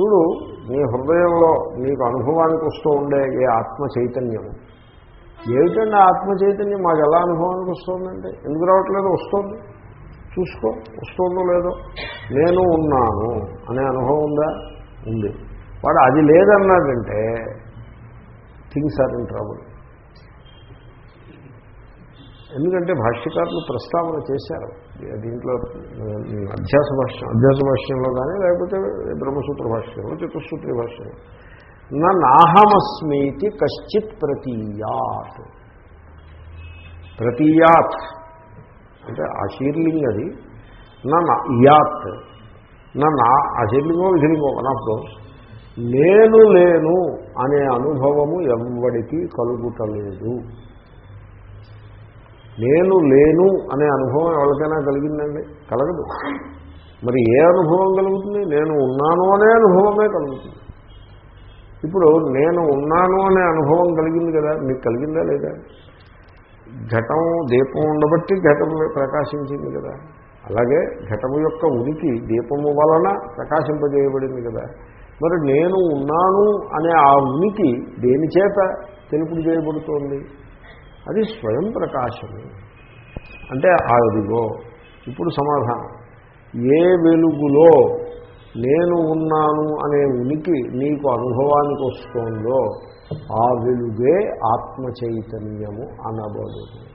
చూడు నీ హృదయంలో నీకు అనుభవానికి వస్తూ ఉండే ఏ ఆత్మ చైతన్యము ఏమిటండి ఆత్మ చైతన్యం? మాకు ఎలా అనుభవానికి వస్తుందంటే ఎందుకు రావట్లేదు? వస్తుంది. చూసుకో వస్తుందో లేదో. నేను ఉన్నాను అనే అనుభవం ఉందా? ఉంది. వాడు అది లేదన్నాడంటే థింగ్స్ ఆర్ ఇన్ ట్రబుల్. ఎందుకంటే భాష్యకారులు ప్రస్తావన చేశారు. దీంట్లో అధ్యాస భాష్యం అధ్యాస భాష్యంలో కానీ లేకపోతే బ్రహ్మసూత్ర భాష్యంలో చతుస్సూత్రి భాష్యంలో నా నాహమస్మీతి కశ్చిత్ ప్రతీయాత్. ప్రతీయాత్. అంటే ఆ అది. నా ఇయాత్. నా ఆ విధిలింగో వన్ ఆఫ్ దోస్ నేను లేను అనే అనుభవము ఎవ్వడికి కలుగుటలేదు. నేను లేను అనే అనుభవం ఎవరికైనా కలిగిందండి? కలగదు. మరి ఏ అనుభవం కలుగుతుంది? నేను ఉన్నాను అనే అనుభవమే కలుగుతుంది. ఇప్పుడు నేను ఉన్నాను అనే అనుభవం కలిగింది కదా? మీకు కలిగిందా లేదా? ఘటం దీపం ఉండబట్టి ఘటం ప్రకాశించింది కదా? అలాగే ఘటము యొక్క ఉనికి దీపము వలన ప్రకాశింపజేయబడింది కదా? మరి నేను ఉన్నాను అనే ఆ ఉనికి దేని చేత? తెలుపుడు చేయబడుతోంది. అది స్వయం ప్రకాశమే. అంటే అదిగో ఇప్పుడు సమాధానం. ఏ వెలుగులో నేను ఉన్నాను అనే ఉనికి నీకు అనుభవానికి వస్తుందో ఆ వెలుగే ఆత్మ చైతన్యము అనబడు.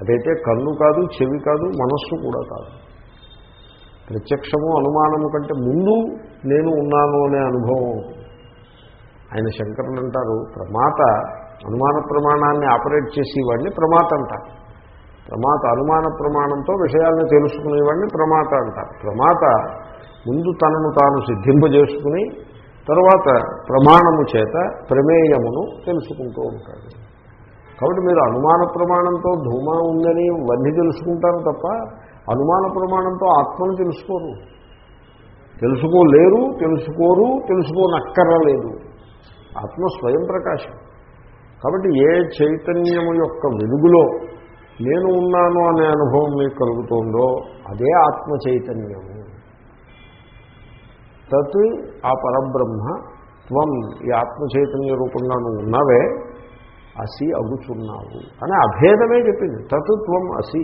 అదైతే కన్ను కాదు చెవి కాదు మనస్సు కూడా కాదు. ప్రత్యక్షము అనుమానము కంటే ముందు నేను ఉన్నాను అనే అనుభవం. ఆయన శంకరులు అంటారు ప్రమాత అనుమాన ప్రమాణాన్ని ఆపరేట్ చేసేవాడిని ప్రమాత అంటారు. ప్రమాత అనుమాన ప్రమాణంతో విషయాలను తెలుసుకునేవాడిని ప్రమాత అంటారు. ప్రమాత ముందు తనను తాను సిద్ధింపజేసుకుని తర్వాత ప్రమాణము చేత ప్రమేయమును తెలుసుకుంటూ ఉంటాడు. కాబట్టి మీరు అనుమాన ప్రమాణంతో ధూమ ఉందని వన్నీ తెలుసుకుంటారు తప్ప అనుమాన ప్రమాణంతో ఆత్మను తెలుసుకోరు. తెలుసుకోలేరు తెలుసుకోరు తెలుసుకోనక్కరలేదు. ఆత్మ స్వయం ప్రకాశం. కాబట్టి ఏ చైతన్యము యొక్క వెలుగులో నేను ఉన్నాను అనే అనుభవం మీకు కలుగుతుందో అదే ఆత్మ చైతన్యము. తత్ ఆ పరబ్రహ్మ త్వం ఈ ఆత్మ చైతన్య రూపంగా నువ్వు ఉన్నావే అసి అగుచున్నావు అని అభేదమే చెప్పింది. తత్ త్వం అసి.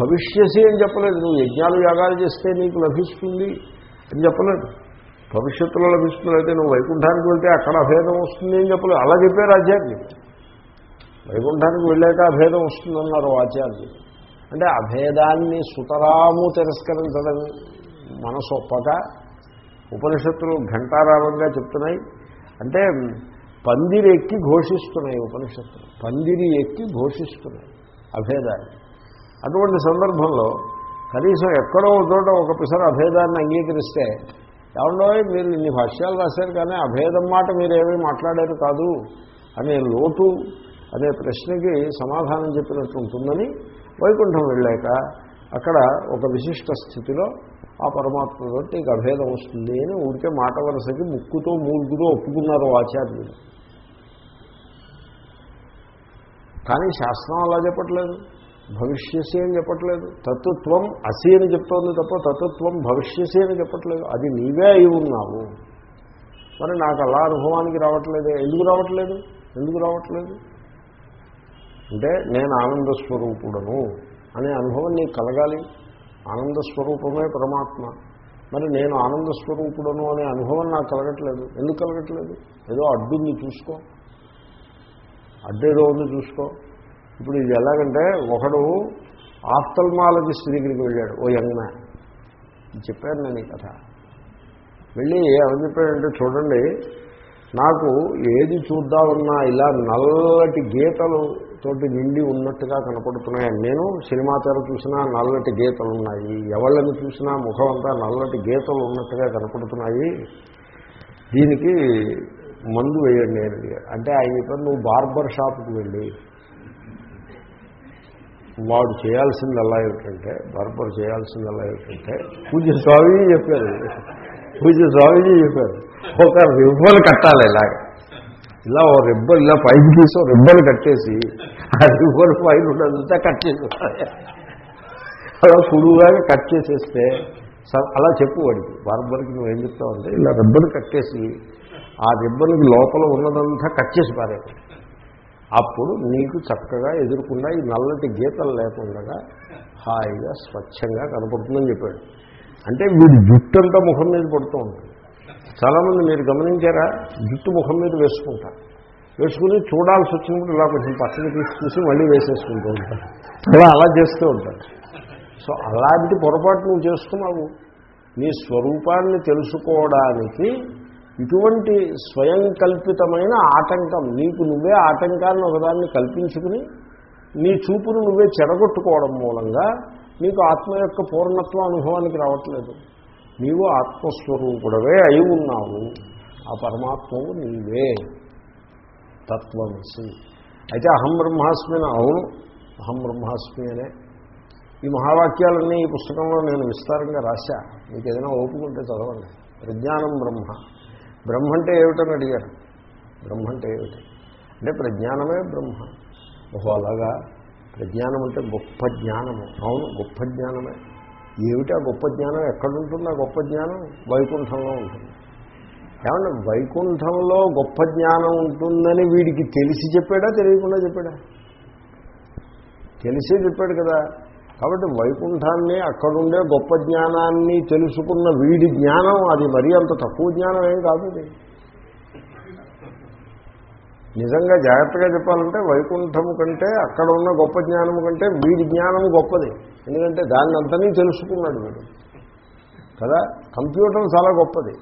భవిష్యసి అని చెప్పలేదు. నువ్వు యజ్ఞాలు యాగాలు చేస్తే నీకు లభిస్తుంది అని చెప్పలేదు. భవిష్యత్తులో లభిస్తుంది అయితే నువ్వు వైకుంఠానికి వెళ్తే అక్కడ అభేదం వస్తుంది అని చెప్పలేదు. అలా చెప్పారు ఆచార్యులు వైకుంఠానికి వెళ్ళాక అభేదం వస్తుందన్నారు ఆచార్యులు. అంటే అభేదాన్ని సుతరాము తిరస్కరించడం మనసు ఒప్పక ఉపనిషత్తులు ఘంటారావంగా చెప్తున్నాయి. అంటే పందిరి ఎక్కి ఘోషిస్తున్నాయి ఉపనిషత్తులు. పందిరి ఎక్కి ఘోషిస్తున్నాయి అభేదాన్ని. అటువంటి సందర్భంలో కనీసం ఎక్కడో చోట ఒక పిసర అభేదాన్ని అంగీకరిస్తే ఏమండో మీరు ఇన్ని భాష్యాలు రాశారు కానీ అభేదం మాట మీరేమీ మాట్లాడారు కాదు అనే లోటు అనే ప్రశ్నకి సమాధానం చెప్పినట్టు ఉంటుందని వైకుంఠం వెళ్ళాక అక్కడ ఒక విశిష్ట స్థితిలో ఆ పరమాత్మతో నీకు అభేదం వస్తుంది అని ఊరికే మాట వరుసకి ముక్కుతో మూలుగుతో ఒప్పుకున్నారు ఆచార్యులు. కానీ శాస్త్రం అలా చెప్పట్లేదు. భవిష్యసి అని చెప్పట్లేదు. తత్వత్వం అసి అని చెప్తోంది తప్ప తత్వత్వం భవిష్యసి అని చెప్పట్లేదు. అది నీవే అయి ఉన్నావు. మరి నాకు అలా అనుభవానికి రావట్లేదు. ఎందుకు రావట్లేదు? ఎందుకు రావట్లేదు? అంటే నేను ఆనంద స్వరూపుడను అనే అనుభవం నీకు కలగాలి. ఆనంద స్వరూపమే పరమాత్మ. మరి నేను ఆనంద స్వరూపుడను అనే అనుభవం నాకు కలగట్లేదు. ఎందుకు కలగట్లేదు? ఏదో అడ్డుంది చూసుకో. అడ్డేదో ఉంది చూసుకో. ఇప్పుడు ఇది ఎలాగంటే ఒకడు ఆఫ్థల్మాలజిస్ట్ దగ్గరికి వెళ్ళాడు ఓ యంగ్ మ్యాన్. చెప్పాను నేను ఈ కథ. వెళ్ళి ఏమని చెప్పాడంటే చూడండి నాకు ఏది చూద్దామన్నా ఇలా నల్లటి గీతలు తోటి నిండి ఉన్నట్టుగా కనపడుతున్నాయి. నేను సినిమా తెర చూసినా నల్లటి గీతలు ఉన్నాయి ఎవళ్ళని చూసినా ముఖం అంతా నల్లటి గీతలు ఉన్నట్టుగా కనపడుతున్నాయి. దీనికి మందు వేయండి అని అంటే ఆయన చెప్పారు నువ్వు బార్బర్ షాప్కి వెళ్ళి వాడు చేయాల్సింది ఎలా ఏమిటంటే బర్బర్ చేయాల్సింది ఎలా ఏమిటంటే పూజ స్వామీజీ చెప్పారు. పూజ స్వామీజీ చెప్పారు. ఒక రిబ్బన్ కట్టాలి ఇలాగ. ఇలా ఓ రిబ్బన్ ఇలా పైకి తీసి ఓ కట్టేసి ఆ రిబ్బన్ పైన ఉన్నదంతా కట్ చేసి అలా సులువుగా కట్ చేసేస్తే స- అలా చెప్పు వాడికి. బార్బర్కి నువ్వేం చెప్తావు అంటే ఇలా రిబ్బన్ కట్టేసి ఆ రిబ్బన్కి లోపల ఉన్నదంతా కట్ చేసి పారే అప్పుడు నీకు చక్కగా ఎదుర్కొన్నా ఈ నల్లటి గీతలు లేకుండా హాయిగా స్వచ్ఛంగా కనపడుతుందని చెప్పాడు. అంటే వీడు జుట్టు అంతా ముఖం మీద పడుతూ ఉంటుంది చాలామంది మీరు గమనించారా? జుట్టు ముఖం మీద వేసుకుంటారు. వేసుకుని చూడాల్సి వచ్చినప్పుడు ఇలా కొంచెం పక్కన తీసి చూసి మళ్ళీ వేసేసుకుంటూ ఉంటారు. అలా అలా చేస్తూ ఉంటారు. సో అలాంటి పొరపాటు నువ్వు చేసుకున్నావు నీ స్వరూపాన్ని తెలుసుకోవడానికి ఇటువంటి స్వయం కల్పితమైన ఆటంకం నీకు నువ్వే ఆటంకాన్ని ఒకదాన్ని కల్పించుకుని నీ చూపును నువ్వే చెడగొట్టుకోవడం మూలంగా నీకు ఆత్మ యొక్క పూర్ణత్వ అనుభవానికి రావట్లేదు. నీవు ఆత్మస్వరూపుడవే అయి ఉన్నావు. ఆ పరమాత్మవు నీవే. తత్వమసి. అయితే అహం బ్రహ్మాస్మిని అవును. అహం బ్రహ్మాస్మి అనే ఈ మహావాక్యాలన్నీ ఈ పుస్తకంలో నేను విస్తారంగా రాశా. మీకు ఏదైనా ఓపుకుంటే చదవండి. ప్రజ్ఞానం బ్రహ్మ. బ్రహ్మ అంటే ఏమిటని అడిగారు. బ్రహ్మ అంటే ఏమిటి? అంటే ప్రజ్ఞానమే బ్రహ్మ. ఓహో అలాగా? ప్రజ్ఞానం అంటే గొప్ప జ్ఞానము. అవును గొప్ప జ్ఞానమే. ఏమిటి ఆ గొప్ప జ్ఞానం? ఎక్కడుంటుంది ఆ గొప్ప జ్ఞానం? వైకుంఠంలో ఉంటుంది. ఏమన్నా వైకుంఠంలో గొప్ప జ్ఞానం ఉంటుందని వీడికి తెలిసి చెప్పాడా? తెలియకుండా చెప్పాడా? తెలిసే చెప్పాడు కదా. కాబట్టి వైకుంఠాన్ని అక్కడుండే గొప్ప జ్ఞానాన్ని తెలుసుకున్న వీడి జ్ఞానం అది మరీ అంత తక్కువ జ్ఞానం ఏం కాదు అది నిజంగా జాగ్రత్తగా చెప్పాలంటే వైకుంఠము కంటే అక్కడ ఉన్న గొప్ప జ్ఞానము కంటే వీడి జ్ఞానం గొప్పది. ఎందుకంటే దాన్ని అంతనీ తెలుసుకున్నాడు వీడు. కదా? కంప్యూటర్ చాలా గొప్పది.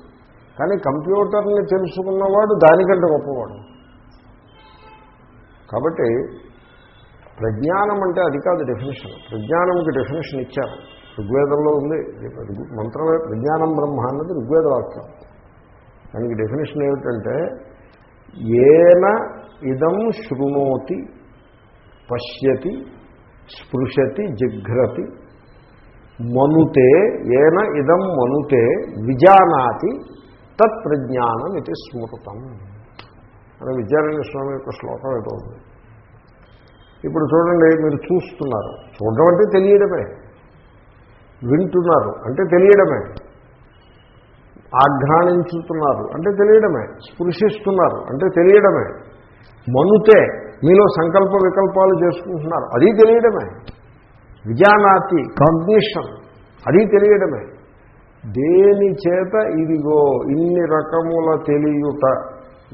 కానీ కంప్యూటర్ని తెలుసుకున్నవాడు దానికంటే గొప్పవాడు. కాబట్టి ప్రజ్ఞానం అంటే అది కాదు డెఫినేషన్ ప్రజ్ఞానంకి డెఫినేషన్ ఇచ్చారు. ఋగ్వేదంలో ఉంది. మంత్రం మంత్రమే ప్రజ్ఞానం బ్రహ్మ అన్నది ఋగ్వేద వాక్యం దానికి డెఫినేషన్ ఏమిటంటే ఏన ఇదం శృణోతి పశ్యతి స్పృశతి జిఘ్రతి మనుతే ఏన ఇదం మనుతే విజానాతి తత్ప్రజ్ఞానం ఇది స్మృతం. అని విద్యారాయణ స్వామి యొక్క శ్లోకం ఏదో ఉంది. ఇప్పుడు చూడండి మీరు చూస్తున్నారు. చూడడం అంటే తెలియడమే. వింటున్నారు అంటే తెలియడమే. ఆఘ్రాణించుతున్నారు అంటే తెలియడమే. స్పృశిస్తున్నారు అంటే తెలియడమే. మనుతే మీలో సంకల్ప వికల్పాలు చేసుకుంటున్నారు. అది తెలియడమే. విజానాతి కాగ్నిషన్ అది తెలియడమే. దేని చేత ఇదిగో ఇన్ని రకముల తెలియుట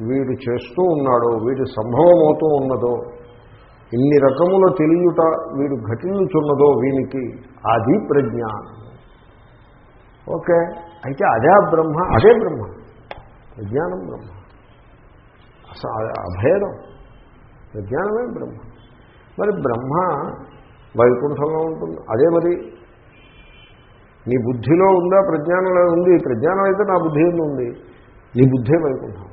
వీడు చేస్తూ ఉన్నాడో వీడు సంభవమవుతూ ఉన్నదో ఇన్ని రకముల తెలియుట వీడు ఘటించున్నదో వీనికి అది ప్రజ్ఞానం ఓకే అయితే అదే బ్రహ్మ అదే బ్రహ్మ. ప్రజ్ఞానం బ్రహ్మ. అభేదం. ప్రజ్ఞానమే బ్రహ్మ. మరి బ్రహ్మ వైకుంఠంలో ఉంటుంది. అదే మరి నీ బుద్ధిలో ఉందా ప్రజ్ఞానంలో ఉంది? ప్రజ్ఞానం అయితే నా బుద్ధి ఉంది. నీ బుద్ధే వైకుంఠం.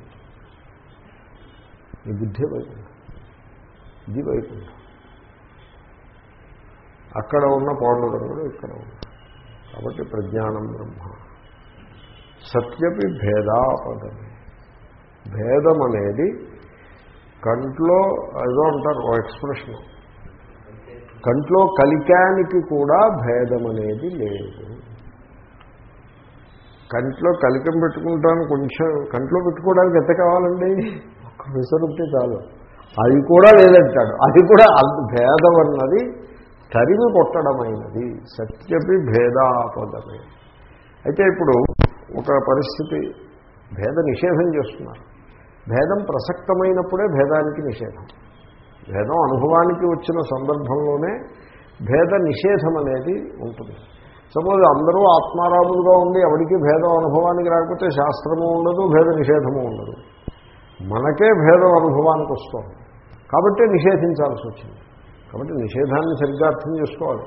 నీ బుద్ధే వైకుంఠం. ఇది వైకుంఠం అక్కడ ఉన్న పాండురంగుడు ఇక్కడ ఉంది కాబట్టి ప్రజ్ఞానం బ్రహ్మ. సత్యపి భేదాపదమే భేదం అనేది కంట్లో ఏదో అంటారు ఓ ఎక్స్ప్రెషన్ కంట్లో కలికానికి కూడా భేదం అనేది లేదు. కంట్లో కలికం పెట్టుకుంటాను కొంచెం కంట్లో పెట్టుకోవడానికి ఎంత కావాలండి? ఒక్క విసరుంటే చాలు. అది కూడా లేదంటాడు. అది కూడా అంత భేదం అన్నది తరిమి కొట్టడమైనది. సత్యపి భేదాపదమే. అయితే ఇప్పుడు ఒక పరిస్థితి భేద నిషేధం చేస్తున్నారు. భేదం ప్రసక్తమైనప్పుడే భేదానికి నిషేధం. భేదం అనుభవానికి వచ్చిన సందర్భంలోనే భేద నిషేధం అనేది ఉంటుంది. సపోజ్ అందరూ ఆత్మారాములుగా ఉండి ఎవరికి భేదం అనుభవానికి రాకపోతే శాస్త్రము ఉండదు భేద నిషేధము ఉండదు. మనకే భేదం అనుభవానికి వస్తుంది. కాబట్టి నిషేధించాల్సి వచ్చింది. కాబట్టి నిషేధాన్ని సరిగ్గా అర్థం చేసుకోవాలి.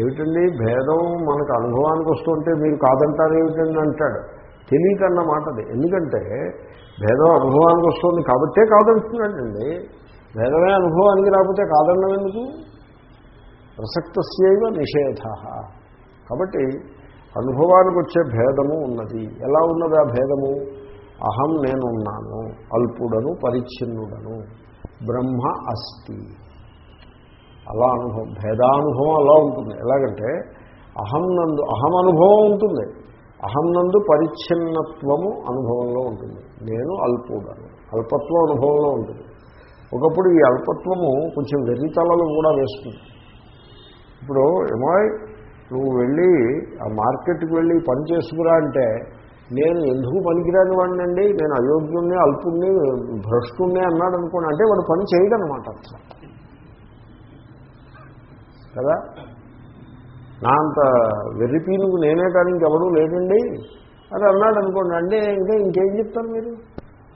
ఏమిటండి? భేదం మనకు అనుభవానికి వస్తుంటే మీరు కాదంటారు ఏమిటండి అంటాడు. తెలియకన్న మాట అది. ఎందుకంటే భేదం అనుభవానికి వస్తుంది కాబట్టే కాదంటున్నాడండి. భేదమే అనుభవానికి రాకపోతే కాదన్నం ఎందుకు? ప్రసక్తస్యవ నిషేధ. కాబట్టి అనుభవానికి వచ్చే భేదము ఉన్నది. ఎలా ఉన్నది ఆ భేదము? అహం నేనున్నాను అల్పుడను పరిచ్ఛిన్నుడను బ్రహ్మ అస్తి. అలా అనుభవం భేదానుభవం అలా ఉంటుంది. ఎలాగంటే అహం నందు అహం అనుభవం ఉంటుంది. అహం నందు పరిచ్ఛిన్నత్వము అనుభవంలో ఉంటుంది. నేను అల్పుడను అల్పత్వం అనుభవంలో ఉంటుంది. ఒకప్పుడు ఈ అల్పత్వము కొంచెం వెర్రితలలు కూడా వేస్తుంది. ఇప్పుడు ఏమో నువ్వు వెళ్ళి ఆ మార్కెట్కి వెళ్ళి పని చేసుకురా అంటే నేను ఎందుకు పనికిరాని వాడినండి? నేను అయోగ్యుణ్ణి అల్పుణ్ణి భ్రష్టుణ్ణి అన్నాడు అనుకోండి. అంటే వాడు పని చేయడనమాట అట్లా కదా? నా అంత వెర్రిపీలుగు నేనే కానీ ఇంకెవడూ లేదండి అని అన్నాడు అనుకోండి. అంటే ఇంకా ఇంకేం చెప్తారు మీరు?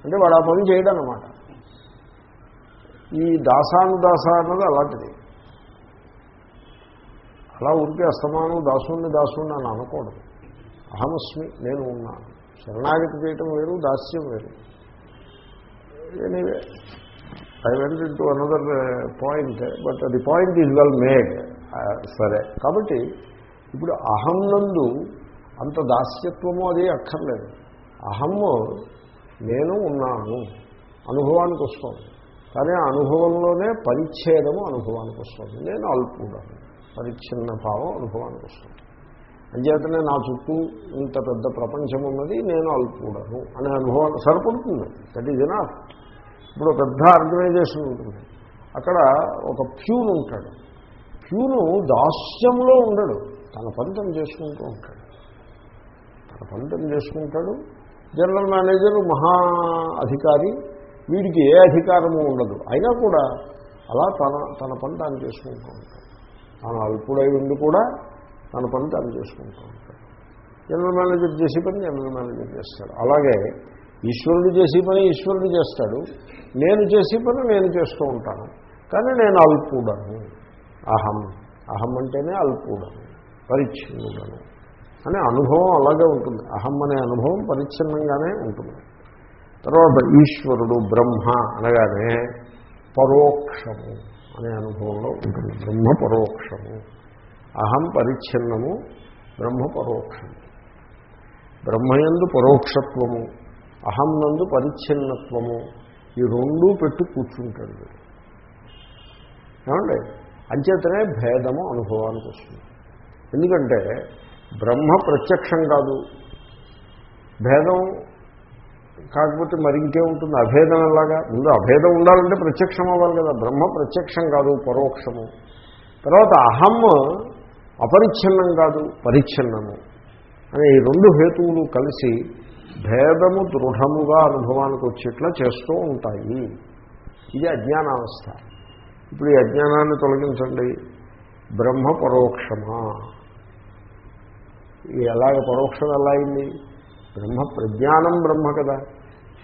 అంటే వాడు ఆ పని చేయడం అనమాట ఈ దాసానుదాస అన్నది అలాంటిది. అలా ఉంటే అస్తమానం దాసుని దాసుని అని అనకూడదు. అహమస్మి నేను ఉన్నాను. శరణాగతి చేయటం వేరు దాస్యం వేరు. Anyway I went to another point but the point is well made సరే. కాబట్టి ఇప్పుడు అహం నందు అంత దాస్యత్వము అది అక్కర్లేదు. అహమ్ము నేను ఉన్నాను అనుభవానికి వస్తుంది. కానీ ఆ అనుభవంలోనే పరిచ్ఛేదము అనుభవానికి వస్తుంది. నేను అల్పుడను పరిచ్ఛిన్న భావం అనుభవానికి వస్తుంది. అంచేతనే నా చుట్టూ ఇంత పెద్ద ప్రపంచం ఉన్నది నేను అల్పకూడను అనే అనుభవం సరిపడుతుంది. దట్ ఈజ్ ఎనాఫ్ ఇప్పుడు పెద్ద ఆర్గనైజేషన్ ఉంటుంది. అక్కడ ఒక ప్యూన్ ఉంటాడు. ప్యూను దాస్యంలో ఉండడు. తన పని చేసుకుంటూ ఉంటాడు. తన పంతం చేసుకుంటాడు. జనరల్ మేనేజర్ మహా అధికారి వీడికి ఏ అధికారము ఉండదు. అయినా కూడా అలా తన తన పని తాను చేసుకుంటూ ఉంటాడు. తాను అల్పుడై ఉండి కూడా తన పని తాను చేసుకుంటూ ఉంటాడు. జనరల్ మేనేజర్ చేసే పని జనరల్ మేనేజర్ చేస్తాడు. అలాగే ఈశ్వరుడు చేసే పని ఈశ్వరుడు చేస్తాడు. నేను చేసే పని నేను చేస్తూ ఉంటాను. కానీ నేను అల్పుడను. అహం. అహం అంటేనే అల్పుడను పరిచ్ఛిన్నుడను అనే అనుభవం అలాగే ఉంటుంది. అహం అనే అనుభవం పరిచ్ఛిన్నంగానే ఉంటుంది. తర్వాత ఈశ్వరుడు బ్రహ్మ అనగానే పరోక్షము అనే అనుభవంలో ఉంటుంది. బ్రహ్మ పరోక్షము. అహం పరిచ్ఛిన్నము బ్రహ్మ పరోక్షము బ్రహ్మయందు పరోక్షత్వము అహం నందు పరిచ్ఛిన్నత్వము ఈ రెండూ పెట్టు కూర్చుంటాడు వీడు. ఏమండి? అంచేతనే భేదము అనుభవానికి వస్తుంది. ఎందుకంటే బ్రహ్మ ప్రత్యక్షం కాదు. భేదం కాకపోతే మరి ఇంకేముంటుంది అభేదం ఎలాగా? ముందు అభేదం ఉండాలంటే ప్రత్యక్షం అవ్వాలి కదా. బ్రహ్మ ప్రత్యక్షం కాదు పరోక్షము. తర్వాత అహం అపరిచ్ఛిన్నం కాదు పరిచ్ఛిన్నము. అనే ఈ రెండు హేతువులు కలిసి భేదము దృఢముగా అనుభవానికి వచ్చేట్లా చేస్తూ ఉంటాయి. ఇది అజ్ఞానావస్థ. ఇప్పుడు ఈ అజ్ఞానాన్ని తొలగించండి. బ్రహ్మ పరోక్షమా? ఇది ఎలాగ పరోక్షం ఎలా అయింది? బ్రహ్మ ప్రజ్ఞానం బ్రహ్మ కదా.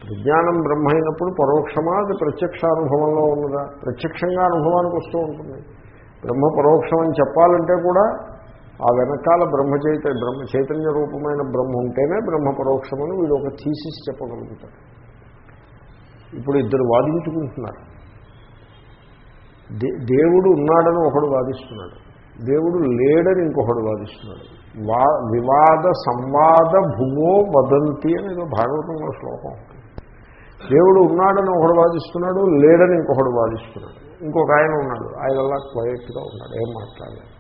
ప్రజ్ఞానం బ్రహ్మ అయినప్పుడు పరోక్షమా? అది ప్రత్యక్ష అనుభవంలో ఉన్నదా? ప్రత్యక్షంగా అనుభవానికి వస్తూ ఉంటుంది. బ్రహ్మ పరోక్షం అని చెప్పాలంటే కూడా ఆ వెనకాల బ్రహ్మ చైత బ్రహ్మ చైతన్య రూపమైన బ్రహ్మ ఉంటేనే బ్రహ్మ పరోక్షమని వీడు ఒక థీసిస్ చెప్పగలుగుతారు ఇప్పుడు ఇద్దరు వాదించుకుంటున్నారు. దే దేవుడు ఉన్నాడని ఒకడు వాదిస్తున్నాడు. దేవుడు లేడని ఇంకొకడు వాదిస్తున్నాడు. వా వివాద సంవాద భూమో వదంతి అని ఏదో భాగవతంలో శ్లోకం దేవుడు ఉన్నాడని ఒకడు వాదిస్తున్నాడు లేడని ఇంకొకడు వాదిస్తున్నాడు. ఇంకొక ఆయన ఉన్నాడు. ఆయన అలా క్వైట్గా ఉన్నాడు. ఏం మాట్లాడలేదు.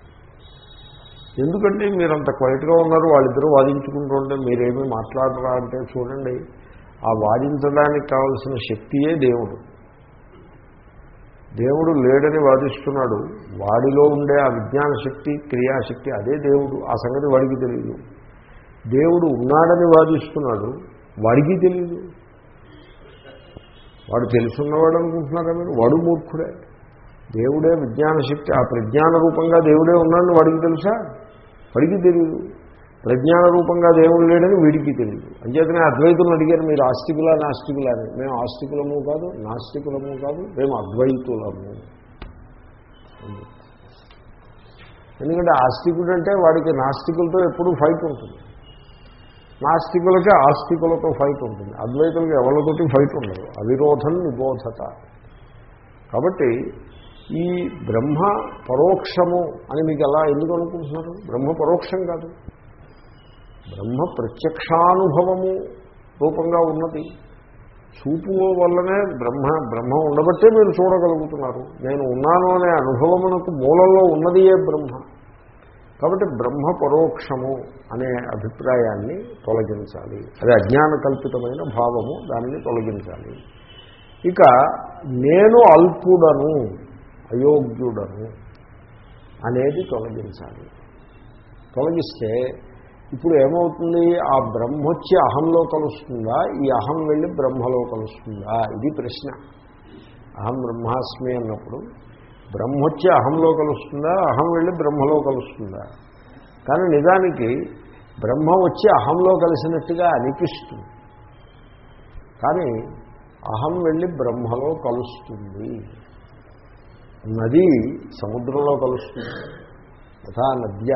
ఎందుకంటే మీరు అంత క్వైట్గా ఉన్నారు? వాళ్ళిద్దరూ వాదించుకుంటుంటే మీరేమీ మాట్లాడరా అంటే చూడండి ఆ వాదించడానికి కావలసిన శక్తియే దేవుడు. దేవుడు లేడని వాదిస్తున్నాడు. వాడిలో ఉండే ఆ విజ్ఞాన శక్తి క్రియాశక్తి అదే దేవుడు. ఆ సంగతి వాడికి తెలియదు దేవుడు ఉన్నాడని వాదిస్తున్నాడు. వాడికి తెలియదు వాడు తెలుసున్నవాడు అనుకుంటున్నారా మీరు? వాడు మూర్ఖుడే. దేవుడే విజ్ఞాన శక్తి ఆ ప్రజ్ఞాన రూపంగా దేవుడే ఉన్నాడని వాడికి తెలుసా? వాడికి తెలియదు ప్రజ్ఞాన రూపంగా దేవుడు లేడని వీడికి తెలియదు అంచేతనే అద్వైతులను అడిగారు మీరు ఆస్తికులా నాస్తికులా? అని. మేము ఆస్తికులము కాదు నాస్తికులము కాదు మేము అద్వైతులము. ఎందుకంటే ఆస్తికుడు అంటే వాడికి నాస్తికులతో ఎప్పుడూ ఫైట్ ఉంటుంది. నాస్తికులకి ఆస్తికులతో ఫైట్ ఉంటుంది. అద్వైతులకి ఎవరితోటి ఫైట్ ఉండదు. అవిరోధం నిబోధత కాబట్టి ఈ బ్రహ్మ పరోక్షము అని మీకు ఎలా ఎందుకు అనుకుంటున్నారు? బ్రహ్మ పరోక్షం కాదు. బ్రహ్మ ప్రత్యక్షానుభవము రూపంగా ఉన్నది. చూపు వల్లనే బ్రహ్మ బ్రహ్మ ఉండబట్టే మీరు చూడగలుగుతున్నారు. నేను ఉన్నాను అనే అనుభవమునకు మూలంలో ఉన్నది ఏ బ్రహ్మ. కాబట్టి బ్రహ్మ పరోక్షము అనే అభిప్రాయాన్ని తొలగించాలి. అది అజ్ఞాన కల్పితమైన భావము దానిని తొలగించాలి. ఇక నేను అల్పుడను. అయోగ్యుడను అనేది తొలగించాలి. తొలగిస్తే ఇప్పుడు ఏమవుతుంది? ఆ బ్రహ్మ వచ్చి అహంలో కలుస్తుందా? ఈ అహం వెళ్ళి బ్రహ్మలో కలుస్తుందా? ఇది ప్రశ్న. అహం బ్రహ్మాస్మి అన్నప్పుడు బ్రహ్మ వచ్చి అహంలో కలుస్తుందా? అహం వెళ్ళి బ్రహ్మలో కలుస్తుందా? కానీ నిజానికి బ్రహ్మ వచ్చి అహంలో కలిసినట్టుగా అనిపిస్తుంది. కానీ అహం వెళ్ళి బ్రహ్మలో కలుస్తుంది. నది సముద్రంలో కలుస్తుంది. యథా నద్య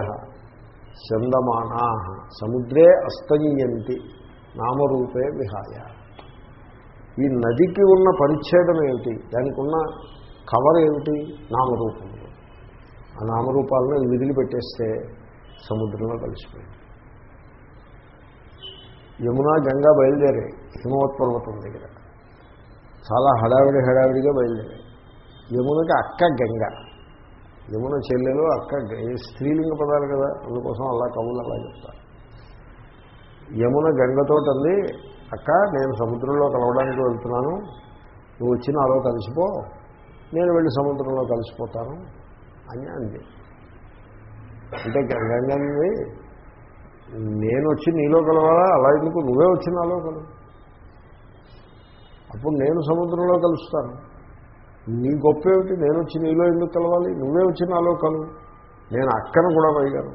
చందమానా సముద్రే అస్తయంతి నామరూపే విహాయ. ఈ నదికి ఉన్న పరిచ్ఛేదం ఏమిటి? దానికి ఉన్న కవర్ ఏమిటి? నామరూపములు ఆ నామరూపాలను విదిలిపెట్టేస్తే సముద్రంలో కలిసిపోయింది. యమున గంగా బయలుదేరాయి హిమవత్ పర్వతం దగ్గర. చాలా హడావిడి హడావిడిగా బయలుదేరాయి యమునకి అక్క గంగ. యమున చెల్లెలు అక్క గ- స్త్రీలింగ పదాలు కదా అందుకోసం అలా కవులు అలా చెప్తారు. యమున గంగతో అంది అక్క నేను సముద్రంలో కలవడానికి వెళ్తున్నాను. నువ్వు వచ్చి నాలో కలిసిపో. నేను వెళ్ళి సముద్రంలో కలిసిపోతాను. అని అంది. అంటే గంగంది నేను వచ్చి నీలో కలవాలా? అలా ఎందుకు? నువ్వే వచ్చి నాలో కలవు అప్పుడు నేను సముద్రంలో కలుస్తాను. నీ గొప్ప ఏమిటి? నేను వచ్చి నీలో ఎందుకు కలవాలి? నువ్వే వచ్చి నాలో కలువు నేను అక్కను కూడా పైగాను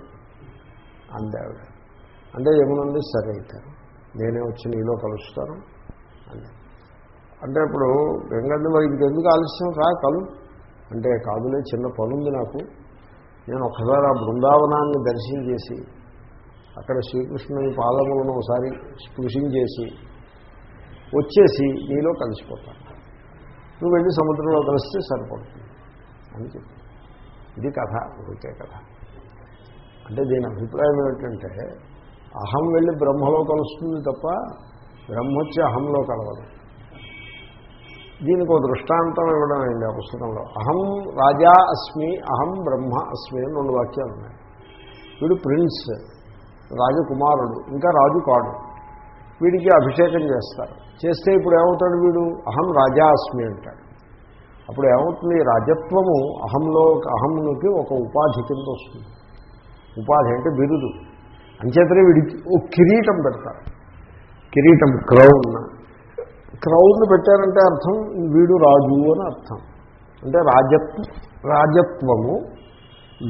అంతే అంటే ఏమనుంది సరే అయితే నేనే వచ్చి నీలో కలుస్తాను అని అంటే ఇప్పుడు గంగంది మరి ఎందుకు ఆలస్యం? రా కలు. అంటే కాదులే చిన్న పనుంది నాకు. నేను ఒకసారి ఆ బృందావనాన్ని దర్శనం చేసి అక్కడ శ్రీకృష్ణుని పాదములను ఒకసారి స్పృశించేసి వచ్చేసి నీలో కలిసిపోతాను. నువ్వు వెళ్ళి సముద్రంలో కలిస్తే సరిపడుతుంది అని చెప్పి. ఇది కథ ఒకే కథ. అంటే దీని అభిప్రాయం ఏమిటంటే అహం వెళ్ళి బ్రహ్మలో కలుస్తుంది తప్ప బ్రహ్మ వచ్చి అహంలో కలవదు. దీనికి ఒక దృష్టాంతం ఇవ్వడం అయింది ఆ పుస్తకంలో. అహం రాజా అస్మి అహం బ్రహ్మ అస్మి అని రెండు వాక్యాలు ఉన్నాయి. వీడు ప్రిన్స్ రాజకుమారుడు ఇంకా రాజు కాడు. వీడికి అభిషేకం చేస్తారు. చేస్తే ఇప్పుడు ఏమవుతాడు వీడు? అహం రాజా అస్మి అంటాడు. అప్పుడు ఏమవుతుంది? రాజత్వము అహంలో అహంలోకి ఒక ఉపాధి కింద వస్తుంది. ఉపాధి అంటే బిరుదు. అంచేతనే వీడికి ఓ కిరీటం పెడతారు. కిరీటం క్రౌన్. క్రౌన్ పెట్టారంటే అర్థం వీడు రాజు అని అర్థం. అంటే రాజత్వ రాజత్వము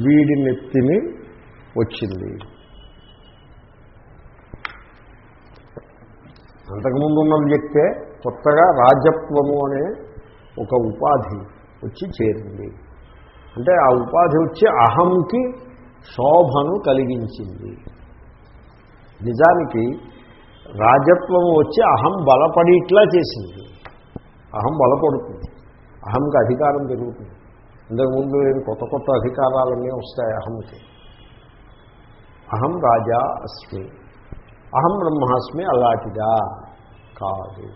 వీడి నెత్తిని వచ్చింది. అంతకుముందు ఉన్న వ్యక్తే కొత్తగా రాజత్వము అనే ఒక ఉపాధి వచ్చి చేరింది. అంటే ఆ ఉపాధి వచ్చి అహంకి శోభను కలిగించింది. నిజానికి రాజత్వం వచ్చి అహం బలపడి ఇట్లా చేసింది. అహం బలపడుతుంది. అహంకి అధికారం పెరుగుతుంది. ఇంతకుముందు లేని కొత్త కొత్త అధికారాలన్నీ వస్తాయి అహంకి. అహం రాజా అస్మి. అహం బ్రహ్మాస్మి అలాంటిదా? కాదు.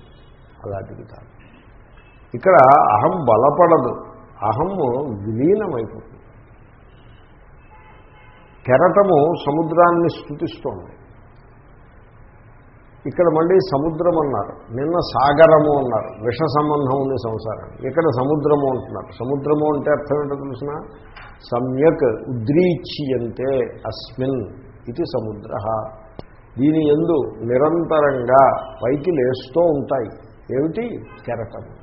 అలాంటిది కాదు. ఇక్కడ అహం బలపడదు. అహము విలీనమైపోతుంది. కెరటము సముద్రాన్ని స్థుతిస్తోంది ఇక్కడ మళ్ళీ సముద్రం అన్నారు. నిన్న సాగరము అన్నారు. విష సంబంధం ఉంది సంసారం ఇక్కడ సముద్రము అంటున్నారు. సముద్రము అంటే అర్థం ఏంటో తెలిసిన? సమ్యక్ ఉద్రీచ్యంతే అస్మిన్. ఇది సముద్ర దీని ఎందు నిరంతరంగా పైకి లేస్తూ ఉంటాయి. ఏమిటి? కెరటము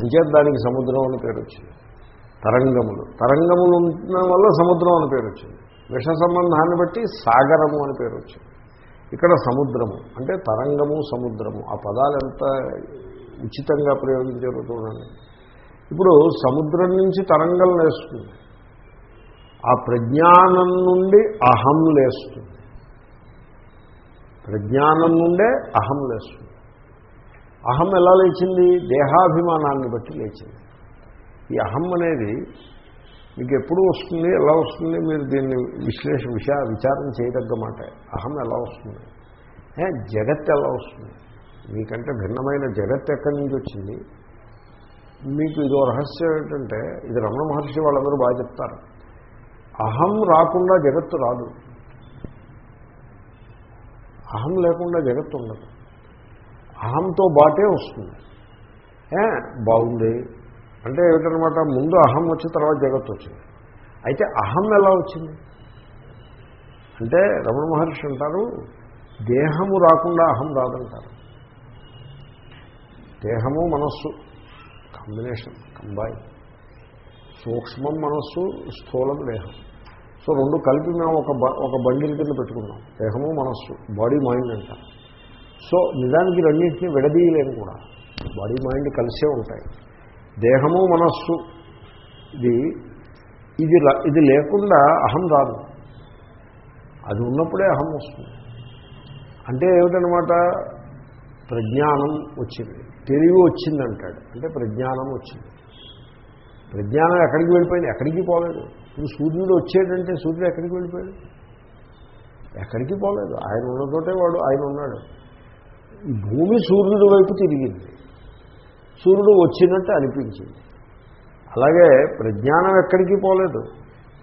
అంచేత దానికి సముద్రం అని పేరు వచ్చింది. తరంగములు. తరంగములు ఉండడం వల్ల సముద్రం అని పేరు వచ్చింది. విష సంబంధాన్ని బట్టి సాగరము అని పేరు వచ్చింది. ఇక్కడ సముద్రము. అంటే తరంగము సముద్రము. ఆ పదాలు ఎంత ఉచితంగా ప్రయోగించారు చూడండి. ఇప్పుడు సముద్రం నుంచి తరంగం లేస్తుంది. ఆ ప్రజ్ఞానం నుండి అహం లేస్తుంది. ప్రజ్ఞానం నుండే అహం లేస్తుంది. అహం ఎలా లేచింది? దేహాభిమానాన్ని బట్టి లేచింది. ఈ అహం అనేది మీకు ఎప్పుడు వస్తుంది ఎలా వస్తుంది మీరు దీన్ని విశ్లేష విషా విచారం చేయదగ్గ మాట. అహం ఎలా వస్తుంది? జగత్ ఎలా వస్తుంది? మీకంటే భిన్నమైన జగత్ ఎక్కడి నుంచి వచ్చింది? మీకు ఇదో రహస్యం ఏంటంటే ఇది రమణ మహర్షి వాళ్ళందరూ బాగా చెప్తారు. అహం రాకుండా జగత్తు రాదు. అహం లేకుండా జగత్తు ఉండదు. అహంతో బాటే వస్తుంది. ఏ బాగుంది. అంటే ఏమిటనమాట ముందు అహం వచ్చిన తర్వాత జగత్తు వచ్చింది. అయితే అహం ఎలా వచ్చింది? అంటే రమణ మహర్షి అంటారు దేహము రాకుండా అహం రాదంటారు. దేహము మనస్సు కాంబినేషన్ కంబైన్. సూక్ష్మం మనస్సు స్థూలం దేహం. సో రెండు కలిపి మేము ఒక బ- ఒక బండిల్ కింద పెట్టుకున్నాం. దేహము మనస్సు బాడీ మైండ్ అంట సో నిజానికి రెండింటినీ విడదీయలేము కూడా. బాడీ మైండ్ కలిసే ఉంటాయి. దేహము మనస్సు ఇది ఇది ఇది లేకుండా అహం రాదు అది ఉన్నప్పుడే అహం వస్తుంది. అంటే ఏమిటనమాట ప్రజ్ఞానం వచ్చింది. తెలివి వచ్చిందంటాడు. అంటే ప్రజ్ఞానం వచ్చింది. ప్రజ్ఞానం ఎక్కడికి వెళ్ళిపోయింది? ఎక్కడికి పోలేదు. ఇప్పుడు సూర్యుడు వచ్చేటంటే సూర్యుడు ఎక్కడికి వెళ్ళిపోయాడు? ఎక్కడికి పోలేదు. ఆయన ఉన్నతోటే వాడు ఆయన ఉన్నాడు. భూమి సూర్యుడి వైపు తిరిగింది. సూర్యుడు వచ్చినట్టు అనిపించింది. అలాగే ప్రజ్ఞానం ఎక్కడికి పోలేదు.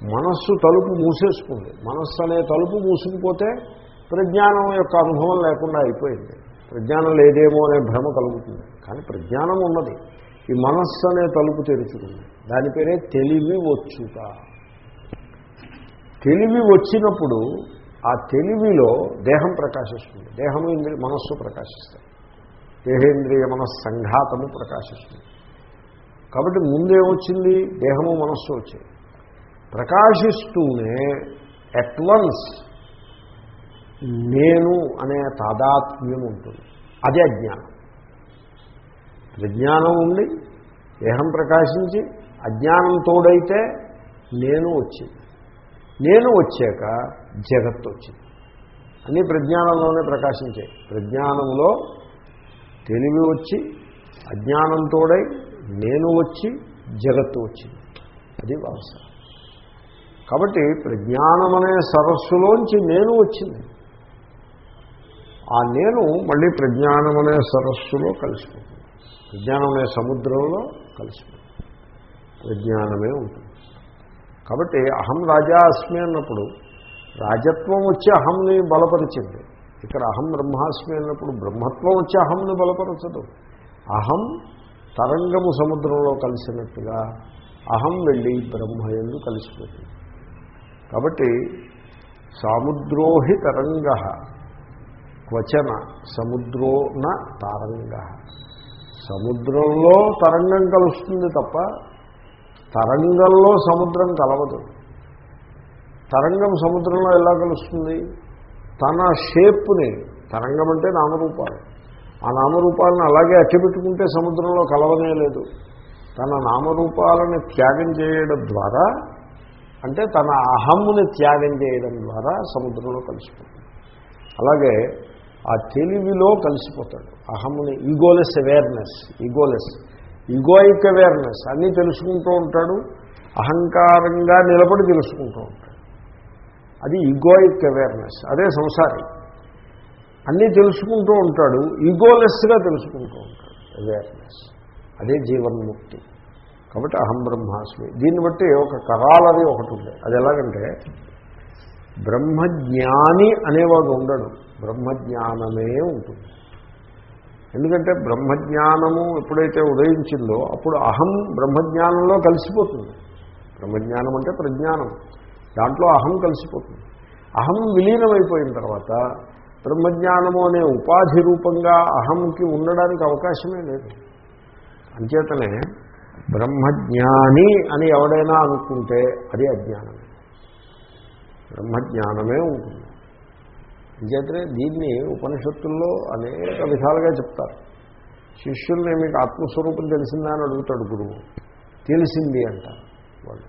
మనస్సు తలుపు మూసేసుకుంది. మనస్సు అనే తలుపు మూసుకుపోతే ప్రజ్ఞానం యొక్క అనుభవం లేకుండా అయిపోయింది. ప్రజ్ఞానం లేదేమో అనే భ్రమ కలుగుతుంది. కానీ ప్రజ్ఞానం ఉన్నది. ఈ మనస్సు అనే తలుపు తెరుచుకుంది. దాని పేరే తెలివి వచ్చుట. తెలివి వచ్చినప్పుడు ఆ తెలివిలో దేహం ప్రకాశిస్తుంది. దేహము ఇంద్రియ మనస్సు ప్రకాశిస్తాయి. దేహేంద్రియ మనస్సంఘాతము ప్రకాశిస్తుంది. కాబట్టి ముందేమొచ్చింది దేహము మనస్సు వచ్చాయి ప్రకాశిస్తూనే అట్వన్స్ నేను అనే తాదాత్మ్యం ఉంటుంది. అదే అజ్ఞానం. ప్రజ్ఞానం ఉండి దేహం ప్రకాశించి అజ్ఞానం తోడైతే నేను వచ్చింది. నేను వచ్చాక జగత్తు వచ్చింది. అన్నీ ప్రజ్ఞానంలోనే ప్రకాశించాయి. ప్రజ్ఞానంలో తెలివి వచ్చి అజ్ఞానంతోడై నేను వచ్చి జగత్తు వచ్చింది. అది వారస కాబట్టి ప్రజ్ఞానం అనే సరస్సులోంచి నేను వచ్చింది. ఆ నేను మళ్ళీ ప్రజ్ఞానం అనే సరస్సులో కలిసిపోతుంది. ప్రజ్ఞానం అనే సముద్రంలో కలిసిపోతుంది. ప్రజ్ఞానమే ఉంటుంది. కాబట్టి అహం రాజా అస్మి అన్నప్పుడు రాజత్వం వచ్చి అహంని బలపరిచింది. ఇక్కడ అహం బ్రహ్మాస్మి అన్నప్పుడు బ్రహ్మత్వం వచ్చి అహంని బలపరచదు. అహం తరంగము సముద్రంలో కలిసినట్టుగా అహం వెళ్ళి బ్రహ్మయందు కలిసిపోతుంది. కాబట్టి సాముద్రోహి తరంగ క్వచన సముద్రో న సముద్రంలో తరంగం కలుస్తుంది తప్ప తరంగంలో సముద్రం కలవదు. తరంగం సముద్రంలో ఎలా కలుస్తుంది? తన షేప్ని తరంగం అంటే నామరూపాలు. ఆ నామరూపాలను అలాగే అట్టబెట్టుకుంటే సముద్రంలో కలవనే లేదు. తన నామరూపాలను త్యాగం చేయడం ద్వారా అంటే తన అహమ్ముని త్యాగం చేయడం ద్వారా సముద్రంలో కలిసిపోతుంది అలాగే ఆ తెలివిలో కలిసిపోతాడు. అహమ్ముని egoless awareness egoless egoic awareness అన్నీ తెలుసుకుంటూ ఉంటాడు అహంకారంగా నిలబడి తెలుసుకుంటూ ఉంటాడు. అది ఈగోయిక్ అవేర్నెస్ అదే సంసారి. అన్నీ తెలుసుకుంటూ ఉంటాడు ఈగోలెస్గా తెలుసుకుంటూ ఉంటాడు అవేర్నెస్. అదే జీవన్ముక్తి. కాబట్టి అహం బ్రహ్మాస్మి. దీన్ని బట్టి ఒక కరాలది ఒకటి ఉంది. అది ఎలాగంటే బ్రహ్మజ్ఞాని అనేవాడు ఉండడు. బ్రహ్మజ్ఞానమే ఉంటుంది. ఎందుకంటే బ్రహ్మజ్ఞానము ఎప్పుడైతే ఉదయించిందో అప్పుడు అహం బ్రహ్మజ్ఞానంలో కలిసిపోతుంది. బ్రహ్మజ్ఞానం అంటే ప్రజ్ఞానం. దాంట్లో అహం కలిసిపోతుంది. అహం విలీనమైపోయిన తర్వాత బ్రహ్మజ్ఞానము అనే ఉపాధి రూపంగా అహంకి ఉండడానికి అవకాశమే లేదు. అంచేతనే బ్రహ్మజ్ఞాని అని ఎవడైనా అనుకుంటే అది అజ్ఞానమే. బ్రహ్మజ్ఞానమే ఉంటుంది. అంచేతనే దీన్ని ఉపనిషత్తుల్లో అనేక విధాలుగా చెప్తారు. శిష్యుల్ని మీకు ఆత్మస్వరూపం తెలిసిందా అని అడుగుతాడు గురువు. తెలిసింది అంటారు వాళ్ళు.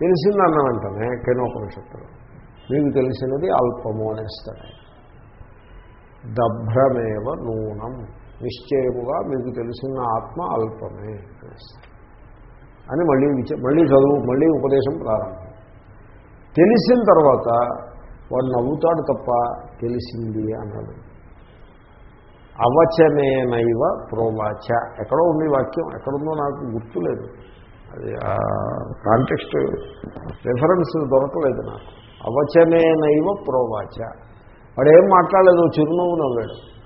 తెలిసింది అన్న వెంటనే కేనోపనిషత్తులు. మీకు తెలిసినది అల్పము అనేస్తాడు దభ్రమేవ నూనం. నిశ్చయముగా మీకు తెలిసిన ఆత్మ అల్పమే అని మళ్ళీ మళ్ళీ చదువు మళ్ళీ ఉపదేశం ప్రారంభం. తెలిసిన తర్వాత వాడు నవ్వుతాడు తప్ప తెలిసింది అన్నాడు. అవచనేనైవ ప్రోవాచ. ఎక్కడో ఉంది వాక్యం ఎక్కడుందో నాకు గుర్తులేదు అది కాంటెక్స్ట్ రిఫరెన్స్ దొరకలేదు నాకు. అవచనేనైవ ప్రోవాచ. వాడు ఏం మాట్లాడలేదు చిరునవ్వు నవ్వాడు.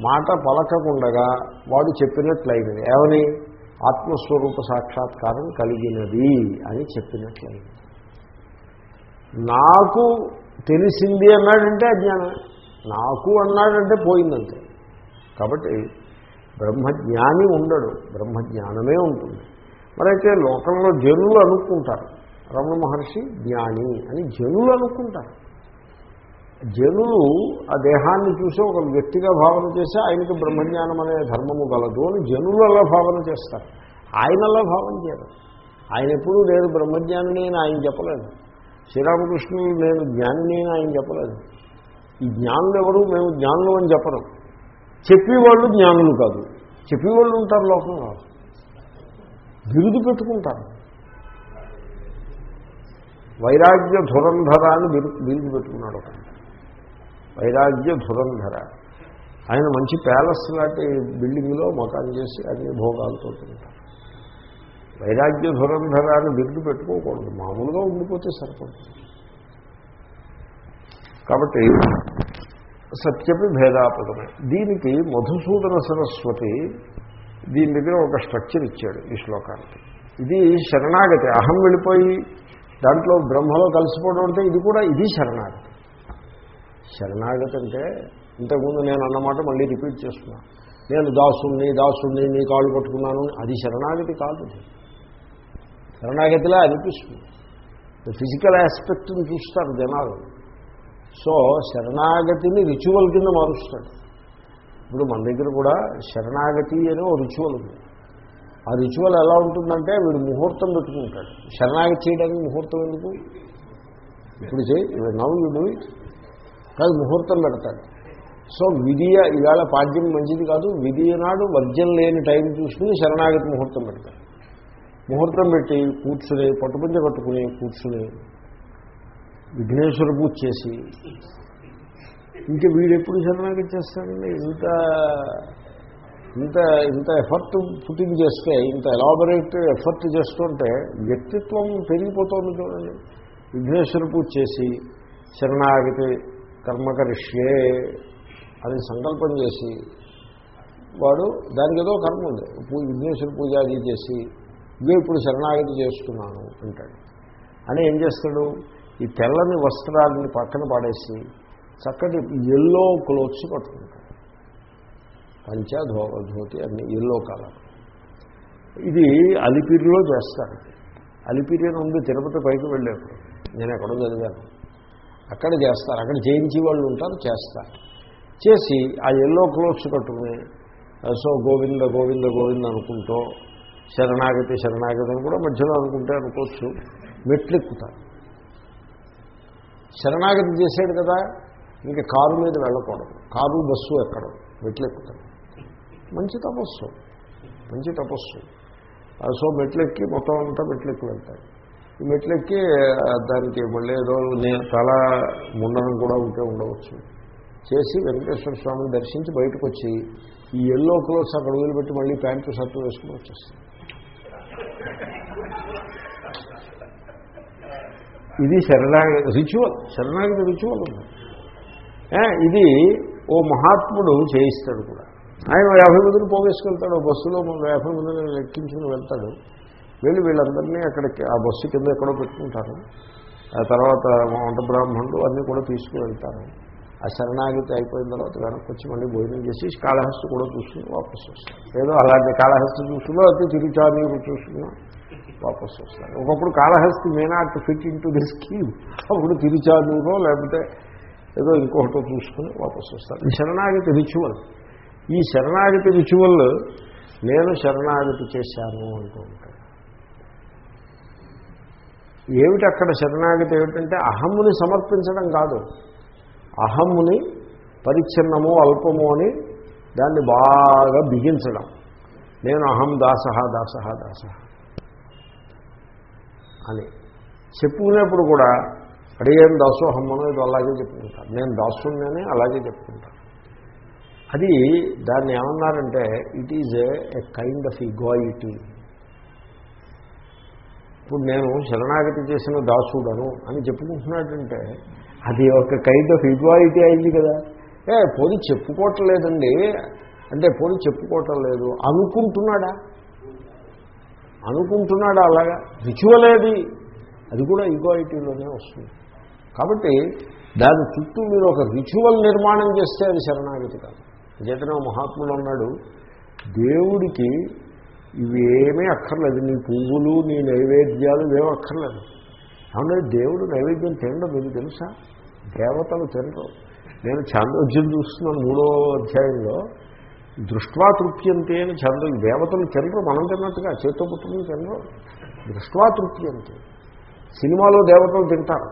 మాట పలకకుండగా వాడు చెప్పినట్లయినది ఏమని? ఆత్మస్వరూప సాక్షాత్కారం కలిగినది అని చెప్పినట్లయింది నాకు తెలిసింది అన్నాడంటే అజ్ఞానమే. నాకు అన్నాడంటే పోయిందంతే. కాబట్టి బ్రహ్మజ్ఞాని ఉండడు. బ్రహ్మజ్ఞానమే ఉంటుంది. మరైతే లోకంలో జనులు అనుకుంటారు. రమణ మహర్షి జ్ఞాని అని జనులు అనుకుంటారు. జనులు ఆ దేహాన్ని చూసి ఒక వ్యక్తిగా భావన చేసి ఆయనకి బ్రహ్మజ్ఞానం అనే ధర్మము గలదు అని జనులు అలా భావన చేస్తారు. ఆయనలా భావన చేయరు. ఆయన ఎప్పుడూ నేను బ్రహ్మజ్ఞానిని అని ఆయన చెప్పలేదు. శ్రీరామకృష్ణుడు నేను జ్ఞానిని ఆయన చెప్పలేదు. ఈ జ్ఞానులు ఎవరు? మేము జ్ఞానులు అని చెప్పరు. చెప్పేవాళ్ళు జ్ఞానులు కాదు. చెప్పేవాళ్ళు ఉంటారు లోకంలో. బిరుదు పెట్టుకుంటారు. వైరాగ్య ధురంధర అని బిరుదు పెట్టుకున్నాడు ఒక వైరాగ్య ధురంధర. ఆయన మంచి ప్యాలెస్ లాంటి బిల్డింగ్లో మకాన్ చేసి అన్ని భోగాలతో ఉంటారు వైరాగ్య ధురంధరాన్ని అని బిరుదు పెట్టుకోకూడదు. మామూలుగా ఉండిపోతే సరిపడుతుంది కాబట్టి సత్యపి భేదాపదమే. దీనికి మధుసూదన సరస్వతి దీని దగ్గర ఒక స్ట్రక్చర్ ఇచ్చాడు ఈ శ్లోకానికి. ఇది శరణాగతి. అహం వెళ్ళిపోయి దాంట్లో బ్రహ్మలో కలిసిపోవడం అంటే ఇది కూడా ఇది శరణాగతి. శరణాగతి అంటే ఇంతకుముందు నేను అన్నమాట మళ్ళీ రిపీట్ చేస్తున్నా. నేను దాసుణ్ణి దాసుణ్ణి నీ కాళ్ళు పట్టుకున్నాను. అది శరణాగతి కాదు. శరణాగతిలా అనిపిస్తుంది. ఫిజికల్ ఆస్పెక్ట్ని చూస్తారు జనాలు. సో శరణాగతిని రిచువల్ కింద మారుస్తాడు. ఇప్పుడు మన దగ్గర కూడా శరణాగతి అనే ఓ రిచువల్ ఉంది. ఆ రిచువల్ ఎలా ఉంటుందంటే వీడు ముహూర్తం పెట్టుకుంటాడు. శరణాగతి చేయడానికి ముహూర్తం ఎందుకు? ఇప్పుడు చేయి నవ్వు యూ కాదు ముహూర్తం పెడతాడు. సో విధియ ఇవాళ పాద్యం మంచిది కాదు. విధియ నాడు వర్జం లేని టైం చూసుకుని శరణాగతి ముహూర్తం పెడతాడు. ముహూర్తం పెట్టి కూర్చుని పట్టుపుంజ కట్టుకుని కూర్చుని విఘ్నేశ్వర పూజ చేసి ఇంకా వీడెప్పుడు శరణాగతి చేస్తాడండి? ఇంత ఇంత ఇంత ఎఫర్ట్ పుట్టింగ్ చేస్తే ఇంత ఎలాబరేట్ ఎఫర్ట్ చేస్తుంటే వ్యక్తిత్వం పెరిగిపోతుంది చూడండి. విఘ్నేశ్వర పూజ చేసి శరణాగతి కర్మకరిష్యే అని సంకల్పం చేసి వాడు దానికి ఏదో కర్మ ఉంది. పూ విఘ్నేశ్వర పూజ అది చేసి ఇవే ఇప్పుడు శరణాగతి చేస్తున్నాను అంటాడు. అని ఏం చేస్తాడు? ఈ తెల్లని వస్త్రాలని పక్కన పాడేసి చక్కటి ఎల్లో క్లోత్స్ పట్టుకుంటాడు. పంచ ధో ధోతి అన్ని ఎల్లో కలర్ ఇది అలిపిరిలో చేస్తారు. అలిపిరి ఉంది తిరుపతి పైకి వెళ్ళేప్పుడు. నేను ఎక్కడో చదివాను. అక్కడ చేస్తారు. అక్కడ చేయించి వాళ్ళు ఉంటారు చేస్తారు. చేసి ఆ ఎల్లో క్లోత్స్ కట్టుకుని సో గోవింద గోవింద గోవింద అనుకుంటూ శరణాగతి శరణాగతి అని కూడా మధ్యలో అనుకుంటే అనుకోవచ్చు. మెట్లెక్కుతారు. శరణాగతి చేశాడు కదా ఇంకా కారు మీద వెళ్ళకూడదు. కారు బస్సు ఎక్కడం మెట్లెక్కుతాడు మంచి తపస్సు. మంచి తపస్సు. సో మెట్లెక్కి మొత్తం అంతా మెట్లెక్కి వెళ్తాడు ఈ మెట్లెక్కి దానికి మళ్ళీ ఏదో చాలా ముండనం కూడా ఉంటే ఉండవచ్చు. చేసి వెంకటేశ్వర స్వామిని దర్శించి బయటకు వచ్చి ఈ ఎల్లో క్లోత్స్ అక్కడ వదిలిపెట్టి మళ్ళీ ప్యాంటు షర్టు వేసుకుని వచ్చేస్తుంది ఇది శరణాగతి రిచువల్ శరణాగతి రిచువల్ ఉంది ఇది ఓ మహాత్ముడు చేయిస్తాడు కూడా. ఆయన యాభై మందిని పోగేసుకెళ్తాడు బస్సులో యాభై మందిని ఎక్కించుకుని వెళ్తాడు. వెళ్ళి వీళ్ళందరినీ అక్కడికి ఆ బస్సు కింద ఎక్కడో పెట్టుకుంటారు. ఆ తర్వాత వంట బ్రాహ్మణుడు అన్నీ కూడా తీసుకుని వెళ్తారు. ఆ శరణాగతి అయిపోయిన తర్వాత వెనక్కి వచ్చి మళ్ళీ భోజనం చేసి కాళహస్తి కూడా చూసుకుని వాపసు వస్తారు ఏదో అలాంటి కాళహస్తి చూసుకున్నా అయితే తిరుచానీరు చూసుకున్నా వాపసు వస్తారు ఒకప్పుడు Kalahasti may not fit into the scheme అప్పుడు తిరుచానూరో లేకపోతే ఏదో ఇంకొకటో చూసుకుని వాపసు వస్తారు. ఈ శరణాగతి రిచువల్ ఈ శరణాగతి రిచువల్ నేను శరణాగతి చేశాను అంటూ ఉంటాను ఏమిటి అక్కడ శరణాగతి? ఏమిటంటే అహమ్ముని సమర్పించడం కాదు. అహమ్ముని పరిచ్ఛిన్నము అల్పము అని దాన్ని బాగా బిగించడం. నేను అహం దాసహ దాసహ దాస అని. చెప్పుకునేప్పుడు కూడా అడిగేం దాసోహమ్మను ఇది అలాగే చెప్పుకుంటాను నేను దాసుని అలాగే చెప్పుకుంటాను అది దాన్ని ఏమన్నారంటే it is a kind of egoity ఇప్పుడు నేను శరణాగతి చేసిన దాసుడను అని చెప్పుకుంటున్నాడంటే అది ఒక కైండ్ ఆఫ్ ఈక్వాలిటీ అయింది కదా. ఏ పోనీ చెప్పుకోవట్లేదండి. అంటే పోనీ చెప్పుకోవటం లేదు అనుకుంటున్నాడా? అనుకుంటున్నాడా అలాగా? రిచువల్ ఏది? అది కూడా ఈక్వాలిటీలోనే వస్తుంది. కాబట్టి దాని చుట్టూ మీరు ఒక రిచువల్ నిర్మాణం చేస్తే అది శరణాగతి కాదు. చేతనే మహాత్ముడు అన్నాడు దేవుడికి ఇవేమీ అక్కర్లేదు. నీ పువ్వులు నీ నైవేద్యాలు ఇవేమీ అక్కర్లేదు. అవునా దేవుడు నైవేద్యం తినడం మీకు తెలుసా? దేవతలు తినరు. నేను చాంద్రోజ్యం చూస్తున్నాను మూడో అధ్యాయంలో. దృష్ట్వా తృప్యంతే అని చంద్ర దేవతలు తినరు మనం తిన్నట్టుగా చేతో పుట్టుకుని తినరు. దృష్ట్వా తృప్యంతే సినిమాలో దేవతలు తింటారు.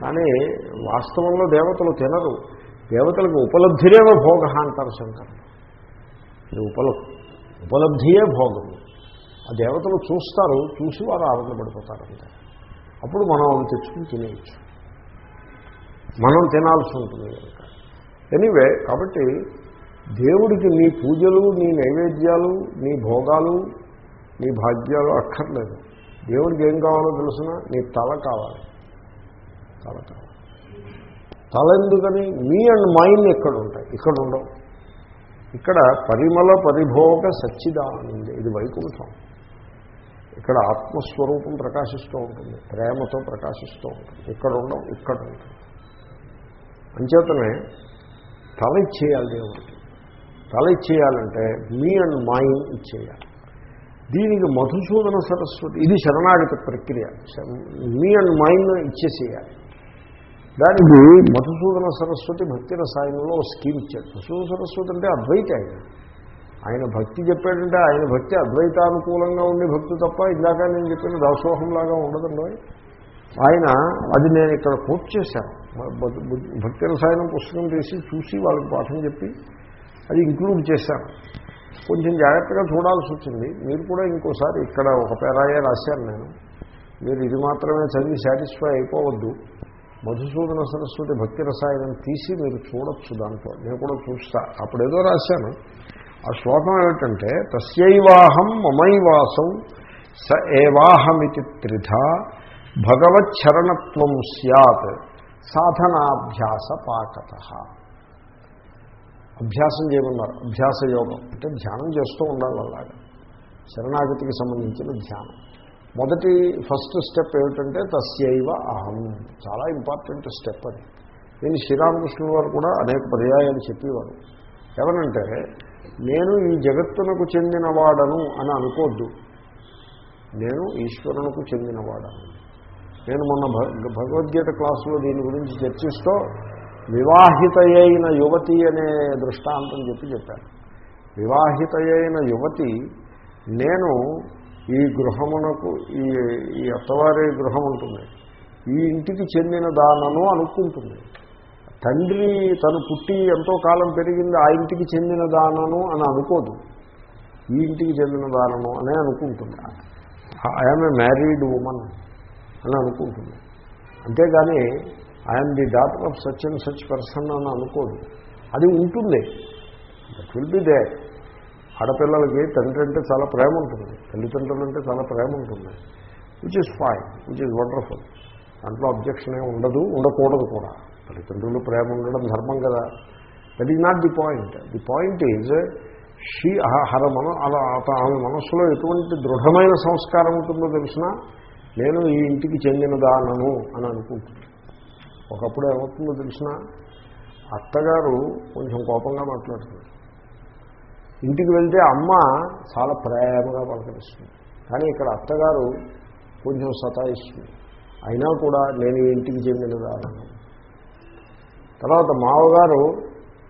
కానీ వాస్తవంలో దేవతలు తినరు. దేవతలకు ఉపలబ్ధిరేవ భోగ అంటారు శంకర్. ఉపల ఉపలబ్ధియే భోగము ఆ దేవతలు చూస్తారు చూసి వారు ఆనందపడిపోతారు అప్పుడు మనం తెచ్చుకుని తినేయచ్చు. మనం తినాల్సి ఉంటుంది కనుక. ఎనీవే కాబట్టి దేవుడికి నీ పూజలు నీ నైవేద్యాలు నీ భోగాలు నీ భాగ్యాలు అక్కర్లేదు. దేవుడికి ఏం కావాలో తెలుసిన? నీ తల కావాలి. తల కావాలి. తల ఎందుకని? మీ అండ్ మైన్ ఎక్కడ ఉంటాయి? ఇక్కడ ఉండవు. ఇక్కడ పరిమళ పరిభోగ సచ్చిదానంది. ఇది వైకుంఠం. ఇక్కడ ఆత్మస్వరూపం ప్రకాశిస్తూ ఉంటుంది. ప్రేమతో ప్రకాశిస్తూ ఉంటుంది. ఇక్కడ ఉండవు ఇక్కడ ఉంటుంది అంచేతనే తల ఇచ్చేయాలి దేవుడికి తల ఇచ్చేయాలంటే మీ అండ్ మైండ్ ఇచ్చేయాలి. దీనికి మధుసూదన సరస్వతి ఇది శరణాగతి ప్రక్రియ. మీ అండ్ మైండ్ ఇచ్చేసేయాలి. దానికి మధుసూదన సరస్వతి భక్తి రసాయనంలో స్కీమ్ ఇచ్చాడు మధుసూదన సరస్వతి అంటే అద్వైత ఆయన. ఆయన భక్తి చెప్పాడంటే ఆయన భక్తి అద్వైతానుకూలంగా ఉండే భక్తి తప్ప ఇందాక నేను చెప్పిన దాసోహంలాగా ఉండదండి. ఆయన అది నేను ఇక్కడ కోట్ చేశాను. భక్తి రసాయనం పుస్తకం తీసి చూసి వాళ్ళకి పాఠం చెప్పి అది ఇంక్లూడ్ చేశాను. కొంచెం జాగ్రత్తగా చూడాల్సి వచ్చింది. మీరు కూడా ఇంకోసారి ఇక్కడ ఒక పేరాయే రాశాను నేను. మీరు ఇది మాత్రమే చదివి సాటిస్ఫై అయిపోవద్దు. మధుసూదన సరస్వతి భక్తి రసాయనం తీసి మీరు చూడొచ్చు దాంట్లో. నేను కూడా చూస్తా. అప్పుడేదో రాశాను. ఆ శ్లోకం ఏమిటంటే తస్యైవాహం మమైవాసం స ఏవాహమితి త్రిధ భగవచ్చరణత్వం సత్ సాధనాభ్యాస పాకత అభ్యాసం చేయమన్నారు. అభ్యాస యోగం. అంటే ధ్యానం చేస్తూ ఉండాలి అలాగా. శరణాగతికి సంబంధించిన ధ్యానం. మొదటి ఫస్ట్ స్టెప్ ఏమిటంటే తస్యైవ అహం. చాలా ఇంపార్టెంట్ స్టెప్ అది. దీన్ని శ్రీరామకృష్ణుల వారు కూడా అనేక పర్యాయాలు చెప్పేవారు. ఎవరంటే నేను ఈ జగత్తునకు చెందినవాడను అని అనుకోద్దు. నేను ఈశ్వరునకు చెందినవాడను. నేను మొన్న భగవద్గీత క్లాసులో దీని గురించి చర్చిస్తూ వివాహితయైన యువతి అనే దృష్టాంతం చెప్పి చెప్పాను. వివాహితయైన యువతి నేను ఈ గృహమునకు ఈ ఈ అత్తవారి గృహం ఉంటుంది. ఈ ఇంటికి చెందిన దానను అనుకుంటుంది. తండ్రి తను పుట్టి ఎంతో కాలం పెరిగింది ఆ ఇంటికి చెందిన దానను అని అనుకోదు. ఈ ఇంటికి చెందిన దానను అనే అనుకుంటుంది. I'm a married woman. అని అనుకుంటుంది అంతేగాని I'm the daughter of such and such person అని అనుకోదు అది ఉంటుంది దట్ విల్ బి దే ఆడపిల్లలకి తండ్రి అంటే చాలా ప్రేమ ఉంటుంది తల్లిదండ్రులు అంటే చాలా ప్రేమ ఉంటుంది which is fine which is wonderful దాంట్లో అబ్జెక్షన్ ఏమి ఉండదు ఉండకూడదు కూడా తల్లిదండ్రులు ప్రేమ ఉండడం ధర్మం కదా that is not the point the point is she హర మన అలా ఆమె మనస్సులో ఎటువంటి దృఢమైన సంస్కారం ఉంటుందో తెలిసినా నేను ఈ ఇంటికి చెందినదానను అని అనుకుంటుంది ఒకప్పుడు ఏమవుతుందో తెలిసిన అత్తగారు కొంచెం కోపంగా మాట్లాడుతుంది ఇంటికి వెళ్తే అమ్మ చాలా ప్రేమగా పలకరిస్తుంది. కానీ ఇక్కడ అత్తగారు కొంచెం సతాయిస్తుంది. అయినా కూడా నేను ఇంటికి చెందినదానను తర్వాత మావగారు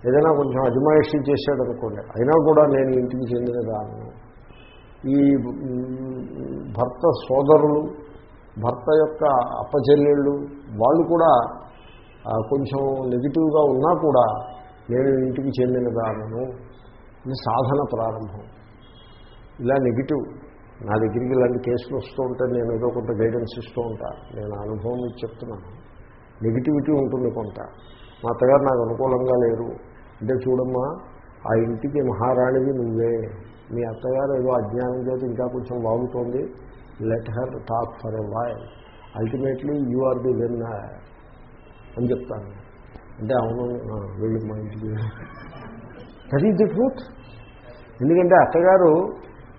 ఏదైనా కొంచెం అజమాయిషి చేశాడు అనుకోండి అయినా కూడా నేను ఇంటికి చెందినదానను ఈ భర్త సోదరులు భర్త యొక్క అప్పచెల్లెళ్ళు వాళ్ళు కూడా కొంచెం నెగిటివ్గా ఉన్నా కూడా నేను ఇంటికి చెందినదానను ఇది సాధన ప్రారంభం. ఇలా నెగిటివ్. నా దగ్గరికి ఇలాంటి కేసులు వస్తూ ఉంటే నేను ఏదో కొంత గైడెన్స్ ఇస్తూ ఉంటాను నేను అనుభవం చెప్తున్నాను. నెగిటివిటీ ఉంటుంది కొంత. మా అత్తగారు నాకు అనుకూలంగా లేరు. అంటే చూడమ్మా ఆ ఇంటికి మహారాణివి నువ్వే. మీ అత్తగారు ఏదో అజ్ఞానం చేసి ఇంకా కొంచెం బాగుతోంది let her talk for a while ultimately you are the win అని చెప్తాను. అంటే అవును వెళ్ళి మా ఇంటికి దట్ ఈజ్ ది ట్రూత్ ఎందుకంటే అత్తగారు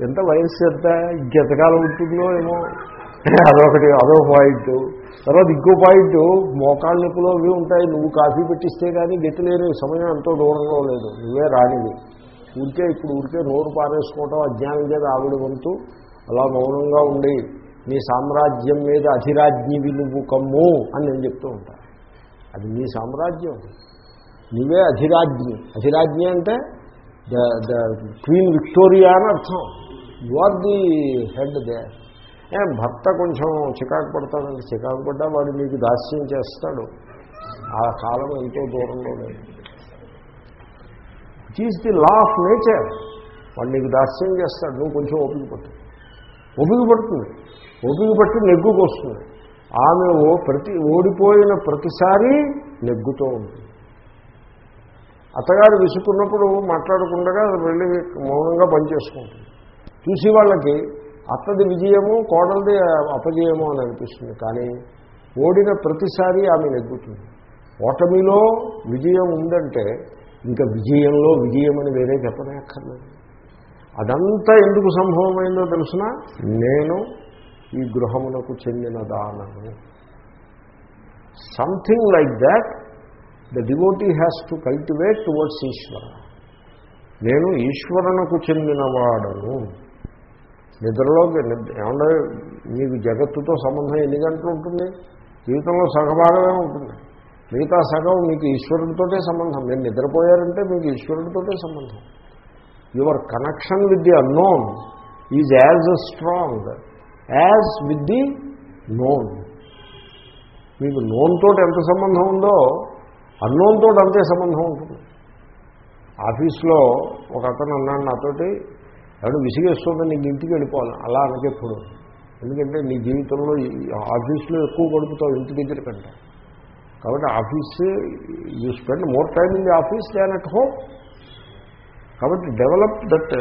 ఎంత వయస్సు ఎంత ఇంకెంతకాలం ఉంటుందో ఏమో. అదొకటి అదో పాయింట్ తర్వాత ఇంకో పాయింట్ మోకాళ్ళ నొప్పులు అవి ఉంటాయి. నువ్వు కాఫీ పెట్టిస్తే కానీ గట్టి లేని సమయం ఎంతో దూరంలో లేదు. నువ్వే రానిది ఊరికే ఇప్పుడు ఊరికే నోరు పారేసుకోవటం అజ్ఞానం చేత ఆవిడ వంతు అలా మౌనంగా ఉండి నీ సామ్రాజ్యం మీద అధిరాజ్ఞి విలువు కమ్ము అని నేను చెప్తూ ఉంటాను అది నీ సామ్రాజ్యం. నువ్వే అధిరాజ్ఞి. అధిరాజ్ఞి అంటే ద ద క్వీన్ విక్టోరియా అని అర్థం. You are the head they. ఏ భర్త కొంచెం చికాకు పడతాడంటే చికాకు పడ్డా వాడు మీకు దాస్యం చేస్తాడు. ఆ కాలం ఎంతో దూరంలో లేదు. It is the law of nature వాడు నీకు దాస్యం చేస్తాడు. నువ్వు కొంచెం ఓపిక పట్టు. ఓపిక పడుతుంది ఓపిక పట్టి నెగ్గుకు వస్తుంది ఆమె ఓ ప్రతి ఓడిపోయిన ప్రతిసారి నెగ్గుతూ ఉంటుంది. అత్తగారు విసుకున్నప్పుడు మాట్లాడకుండా వెళ్ళి మౌనంగా పనిచేసుకుంటుంది. చూసి వాళ్ళకి అత్తది విజయము కోడలది అపజయము అని అనిపిస్తుంది. కానీ ఓడిన ప్రతిసారి ఆమె నెగ్గుతుంది. ఓటమిలో విజయం ఉందంటే ఇంకా విజయంలో విజయం అని వేరే చెప్పనే అక్కర్లేదు అదంతా ఎందుకు సంభవమైందో తెలుసిన? నేను ఈ గృహమునకు చెందిన దానము. Something like that the devotee has to cultivate towards Ishwara నేను ఈశ్వరునకు చెందినవాడను. నిద్రలోకి ఏమన్నా మీకు జగత్తుతో సంబంధం ఎన్ని గంటలు ఉంటుంది? జీవితంలో సగభాగమే ఉంటుంది. మిగతా సగం మీకు ఈశ్వరుడితోటే సంబంధం. మీరు నిద్రపోయారంటే మీకు ఈశ్వరుడితోటే సంబంధం. Your connection with the unknown is as strong as with the known. మీకు నోన్ తోటి ఎంత సంబంధం ఉందో అన్నోన్ తోటి అంతే సంబంధం ఉంటుంది. ఆఫీస్లో ఒక అతను అన్నాడు నాతోటి ఎవడు విసిగేస్తుంది నీకు ఇంటికి వెళ్ళిపోవాలి. అలా అనకెప్పుడు ఎందుకంటే నీ జీవితంలో ఆఫీస్లో ఎక్కువ గడుపుతావు ఇంటి దగ్గర కంటే. కాబట్టి office you spend more time in the office than at home. కాబట్టి డెవలప్ దట్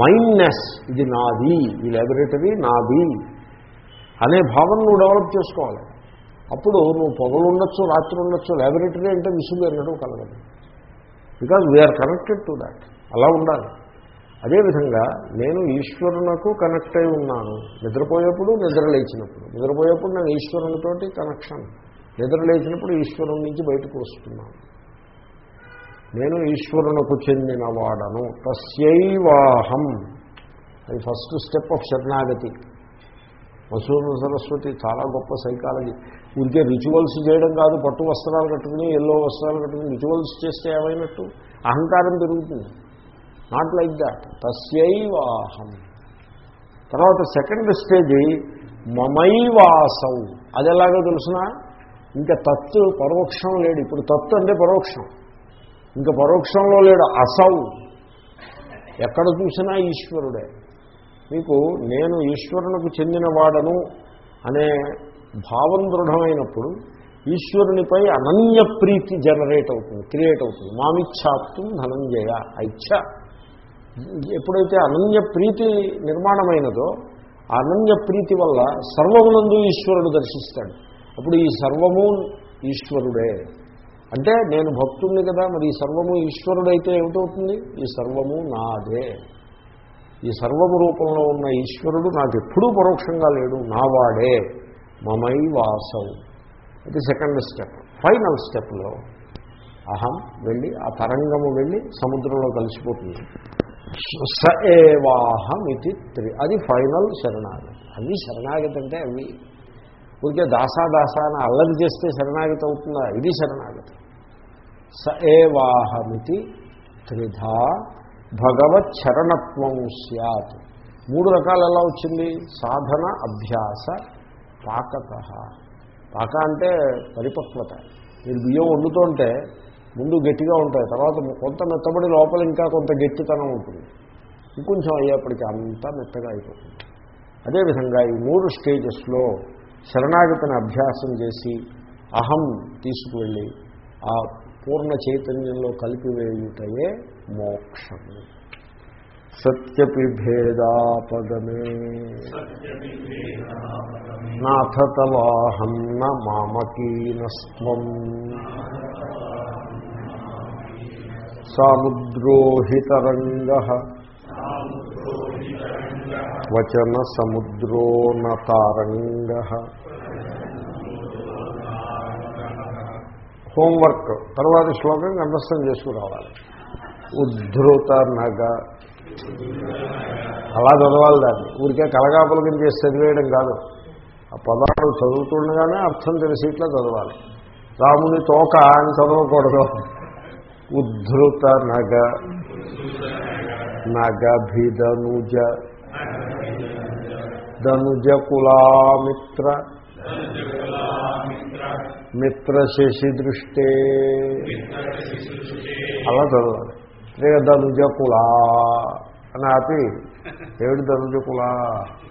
మైండ్నెస్ ఇది నాది ఈ ల్యాబొరేటరీ నాది అనే భావన నువ్వు డెవలప్ చేసుకోవాలి. అప్పుడు నువ్వు పొగలు ఉండొచ్చు రాత్రి ఉండొచ్చు ల్యాబొరేటరీ అంటే విసుగు అన్నట్టు కలగదు. Because we are connected to that అలా ఉండాలి. అదేవిధంగా నేను ఈశ్వరునకు కనెక్ట్ అయి ఉన్నాను. నిద్రపోయేప్పుడు నిద్ర లేచినప్పుడు. నిద్రపోయేప్పుడు నేను ఈశ్వరునితోటి కనెక్షన్ నిద్ర లేచినప్పుడు ఈశ్వరుని నుంచి బయటకు వస్తున్నాను. నేను ఈశ్వరునకు చెందినవాడను. తస్యైవాహం. అది ఫస్ట్ స్టెప్ ఆఫ్ శరణాగతి. వసూన సరస్వతి చాలా గొప్ప సైకాలజీ. ఊరికే రిచువల్స్ చేయడం కాదు పట్టు వస్త్రాలు కట్టుకుని ఎల్లో వస్త్రాలు కట్టుకుని రిచువల్స్ చేస్తే ఏమైనట్టు? అహంకారం పెరుగుతుంది. నాట్ లైక్ దాట్ తస్యైవాహం. తర్వాత సెకండ్ స్టేజ్ మమైవాసం. అది ఎలాగో తెలిసిన? ఇంకా తత్తు పరోక్షం లేడు ఇప్పుడు తత్తు అంటే పరోక్షం. ఇంకా పరోక్షంలో లేడు అసౌ. ఎక్కడ చూసినా ఈశ్వరుడే. మీకు నేను ఈశ్వరునికి చెందినవాడను అనే భావం దృఢమైనప్పుడు ఈశ్వరునిపై అనన్య ప్రీతి జనరేట్ అవుతుంది క్రియేట్ అవుతుంది. మామిచ్ఛాప్తం ధనంజయ ఐచ్ఛ. ఎప్పుడైతే అనన్య ప్రీతి నిర్మాణమైనదో ఆ అనన్య ప్రీతి వల్ల సర్వమునందు ఈశ్వరుడు దర్శిస్తాడు. అప్పుడు ఈ సర్వము ఈశ్వరుడే. అంటే నేను భక్తుడిని కదా మరి ఈ సర్వము ఈశ్వరుడైతే ఏమిటవుతుంది? ఈ సర్వము నాదే. ఈ సర్వము రూపంలో ఉన్న ఈశ్వరుడు నాకు ఎప్పుడూ పరోక్షంగా లేడు నావాడే. మమై వాసం ఇది సెకండ్ స్టెప్ ఫైనల్ స్టెప్లో అహం వెళ్ళి ఆ తరంగము వెళ్ళి సముద్రంలో కలిసిపోతుంది. స ఏవాహం ఇది త్రి. అది ఫైనల్ శరణాగతి. అవి శరణాగతి అంటే అవి. ఊరికే దాసా దాసా అని అల్లరి చేస్తే శరణాగతి అవుతుందా? ఇది శరణాగతి. స ఏవాహమితి త్రిధా భగవత్ చరణత్వం సత్ మూడు రకాలు ఎలా వచ్చింది? సాధన అభ్యాస పాకత. పాక అంటే పరిపక్వత. మీరు బియ్యం వండుతుంటే ముందు గట్టిగా ఉంటాయి తర్వాత కొంత మెత్తబడి లోపల ఇంకా కొంత గట్టితనం ఉంటుంది. ఇంకొంచెం అయ్యేప్పటికీ అంతా మెత్తగా అయిపోతుంది. అదేవిధంగా ఈ మూడు స్టేజెస్లో శరణాగతిని అభ్యాసం చేసి అహం తీసుకువెళ్ళి ఆ పూర్ణ చైతన్యంలో కలిపివేయుటయే మోక్షము సత్యపి భేదాపగమే నాథ తవాహం న మామకీనస్త్వం. సాముద్రోహితరంగ. వచన సముద్రో నతారంగ హోంవర్క్. తర్వాత శ్లోకం కంఠస్థం చేసుకురావాలి. ఉద్ధృత నగ అలా చదవాలి దాన్ని. ఊరికే కలగాపులకం చేసి చదివేయడం కాదు. ఆ పదాలు చదువుతుండగానే అర్థం తెలిసి ఇట్లా చదవాలి. రాముని తోక అని చదవకూడదు. ఉద్ధృత నగ నగభిధనుజ. ధనుజ కులామిత్ర. మిత్ర శశి దృష్టే అలా చదవాలి. లేక ధనుజ కులా అని ఆపి ఏమిటి ధనుజ కులా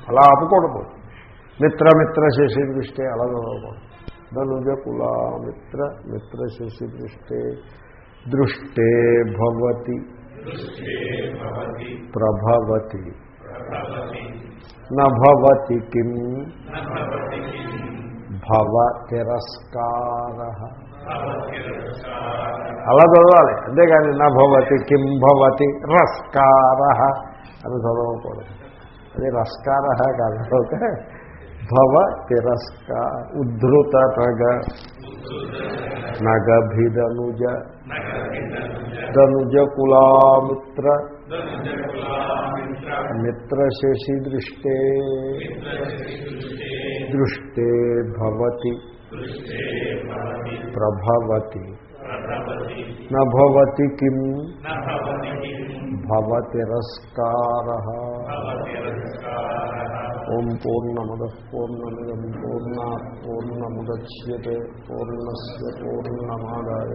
అలా ఆపకూడదు. మిత్ర మిత్ర శశి దృష్టే అలా చదవకూడదు. ధనుజ కులా మిత్ర మిత్ర శశి దృష్టే దృష్టే భవతి. ప్రభవతి. నభవతి కిం? భవ తిరస్కార అలా చదవాలి. అంతేగాని నభవతి కిం భవతి రస్కార అని చదవకూడదు. అది రస్కార కాదు. భవ తిరస్కార ఉద్ధృత నగ నగభిధనుజ ధనుజ కులామిత్ర మిత్ర దృష్టే దృష్టే భవతి ప్రభవతి నభవతి కిం భవతిరస్కార ఓం పూర్ణమద పూర్ణమిదం పూర్ణా పూర్ణముద్యతే పూర్ణస్ పూర్ణమాదాయ